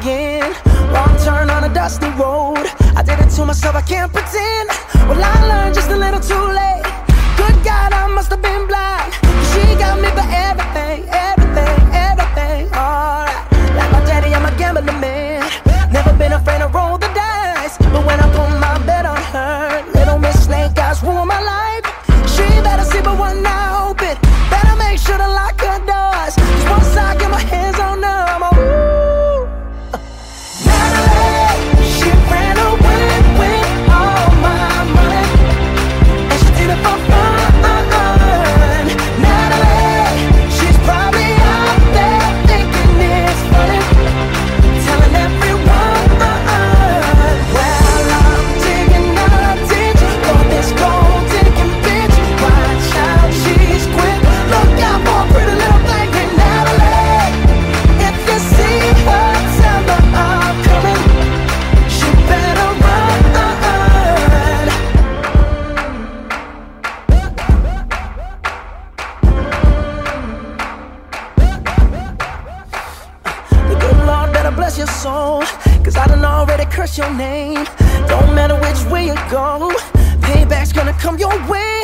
again. Wrong turn on a dusty road. I did it to myself, I can't pretend. Well, I learned just a little too late. soul. Cause I done already cursed your name. Don't matter which way you go, payback's gonna come your way.